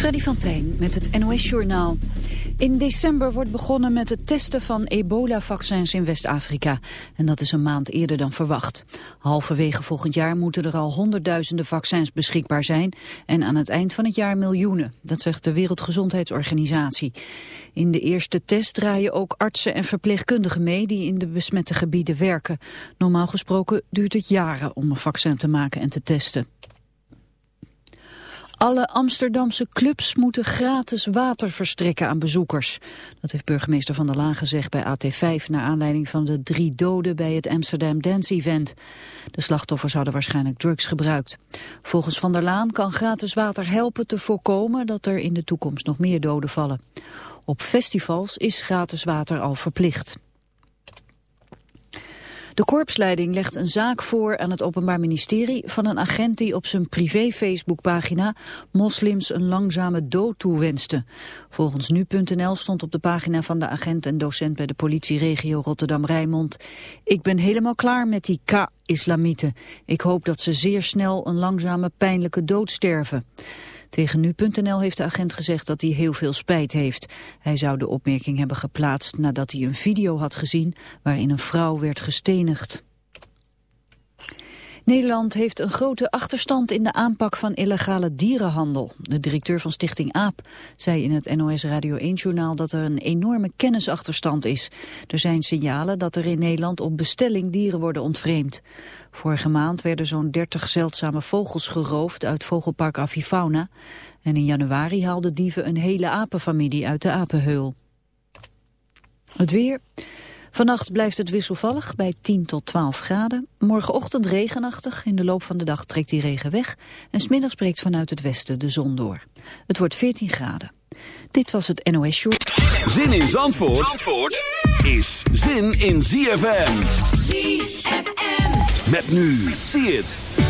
Freddy van met het NOS-journaal. In december wordt begonnen met het testen van ebola-vaccins in West-Afrika. En dat is een maand eerder dan verwacht. Halverwege volgend jaar moeten er al honderdduizenden vaccins beschikbaar zijn. En aan het eind van het jaar miljoenen. Dat zegt de Wereldgezondheidsorganisatie. In de eerste test draaien ook artsen en verpleegkundigen mee die in de besmette gebieden werken. Normaal gesproken duurt het jaren om een vaccin te maken en te testen. Alle Amsterdamse clubs moeten gratis water verstrekken aan bezoekers. Dat heeft burgemeester Van der Laan gezegd bij AT5... naar aanleiding van de drie doden bij het Amsterdam Dance Event. De slachtoffers hadden waarschijnlijk drugs gebruikt. Volgens Van der Laan kan gratis water helpen te voorkomen... dat er in de toekomst nog meer doden vallen. Op festivals is gratis water al verplicht. De korpsleiding legt een zaak voor aan het Openbaar Ministerie van een agent die op zijn privé Facebookpagina moslims een langzame dood toewenste. Volgens nu.nl stond op de pagina van de agent en docent bij de politieregio Rotterdam-Rijnmond. Ik ben helemaal klaar met die K-islamieten. Ik hoop dat ze zeer snel een langzame pijnlijke dood sterven. Tegen nu.nl heeft de agent gezegd dat hij heel veel spijt heeft. Hij zou de opmerking hebben geplaatst nadat hij een video had gezien waarin een vrouw werd gestenigd. Nederland heeft een grote achterstand in de aanpak van illegale dierenhandel. De directeur van Stichting AAP zei in het NOS Radio 1-journaal dat er een enorme kennisachterstand is. Er zijn signalen dat er in Nederland op bestelling dieren worden ontvreemd. Vorige maand werden zo'n 30 zeldzame vogels geroofd uit vogelpark Avifauna. En in januari haalden dieven een hele apenfamilie uit de apenheul. Het weer... Vannacht blijft het wisselvallig bij 10 tot 12 graden. Morgenochtend regenachtig. In de loop van de dag trekt die regen weg. En smiddags breekt vanuit het westen de zon door. Het wordt 14 graden. Dit was het NOS Show. Zin in Zandvoort, Zandvoort is zin in ZFM. ZFM. Met nu. Zie het.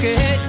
que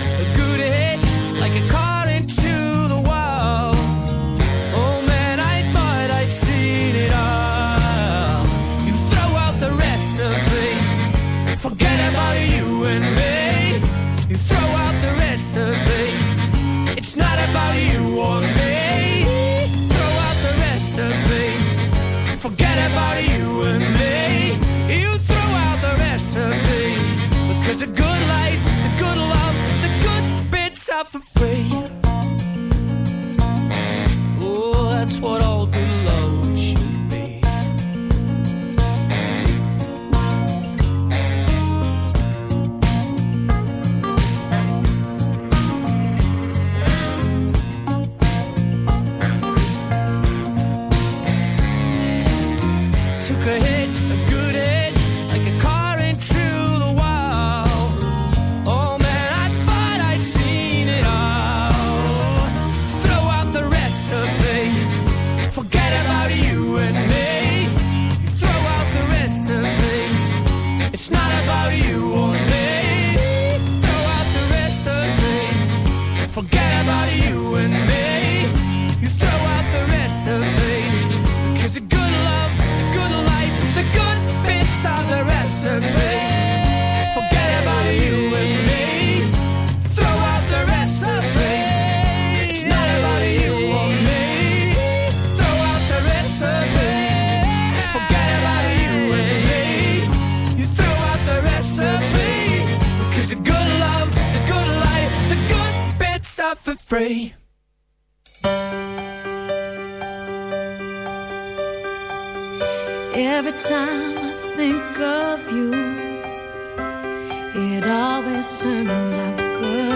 free. Every time I think of you, it always turns out good.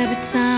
Every time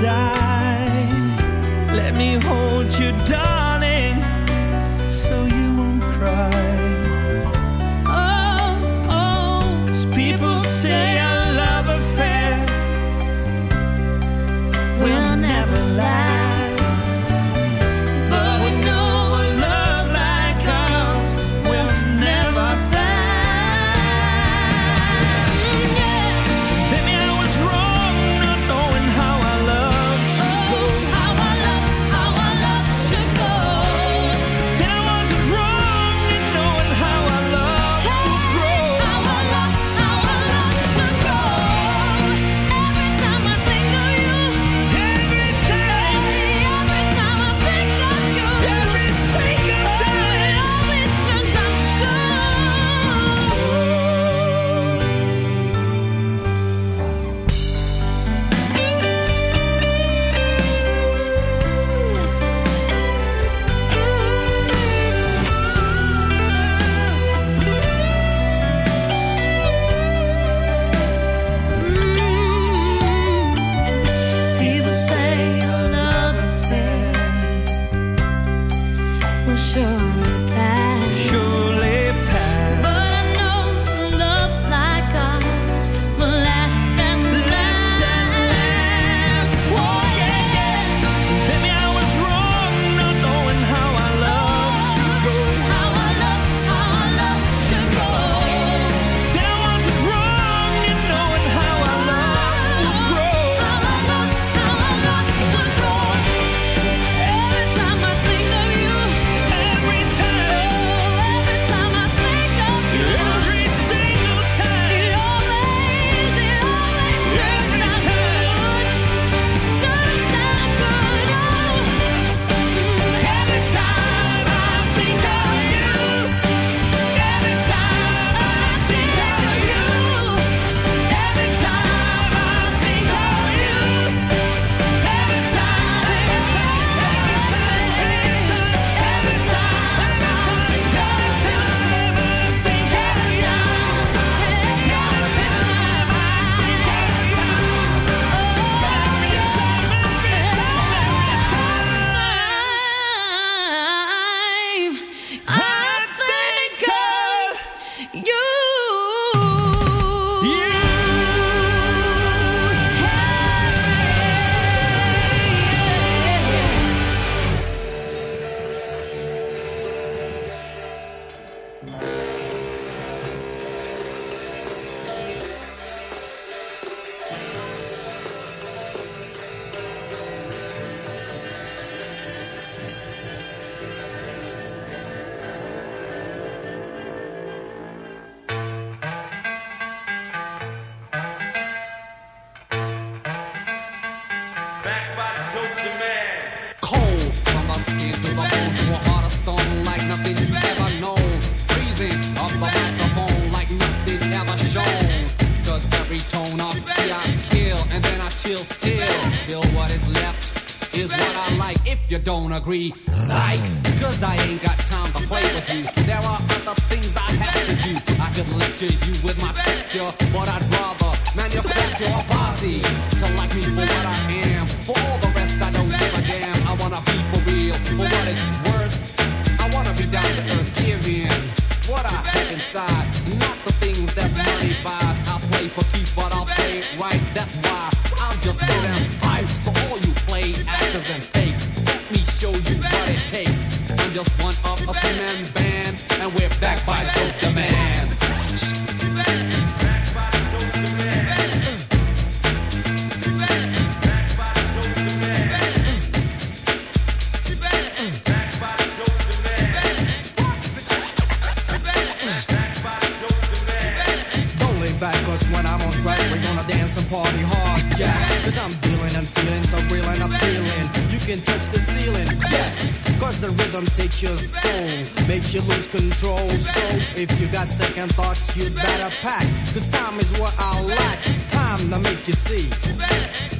die. agree track, we're gonna dance and party hard, yeah. Cause I'm dealing and feeling so real and I'm feeling. You can touch the ceiling, yes. Cause the rhythm takes your soul, makes you lose control. So if you got second thoughts, you'd better pack. Cause time is what I lack. Time to make you see.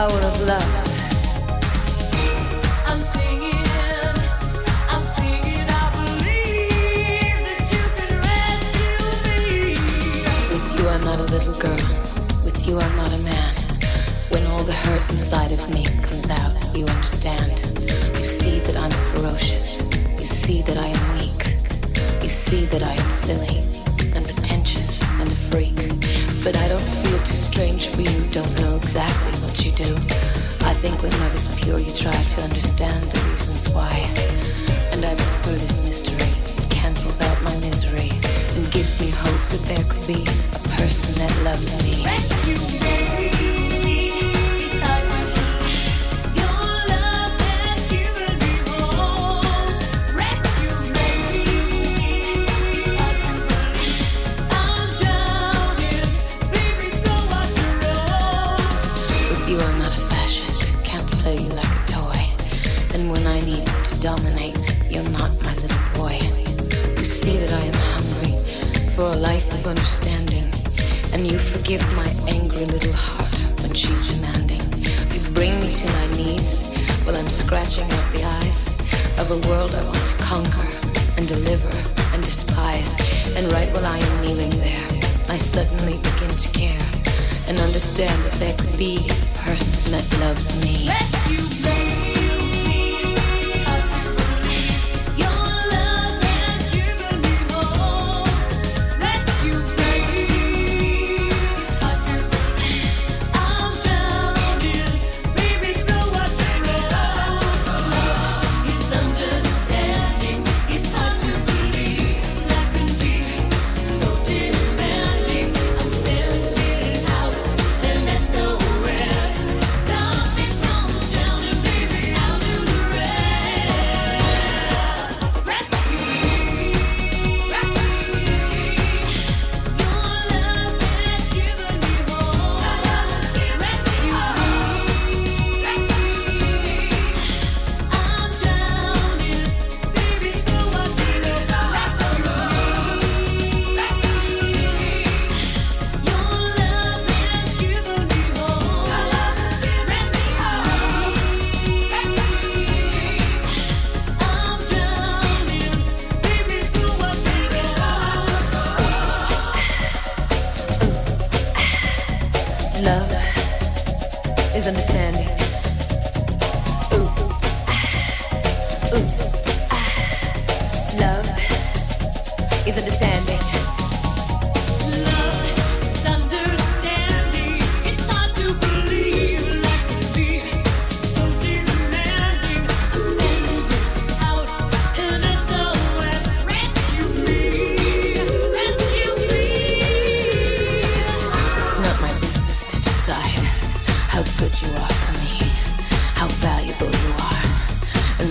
power of love. suddenly begin to care and understand that there could be a person that loves me.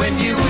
when you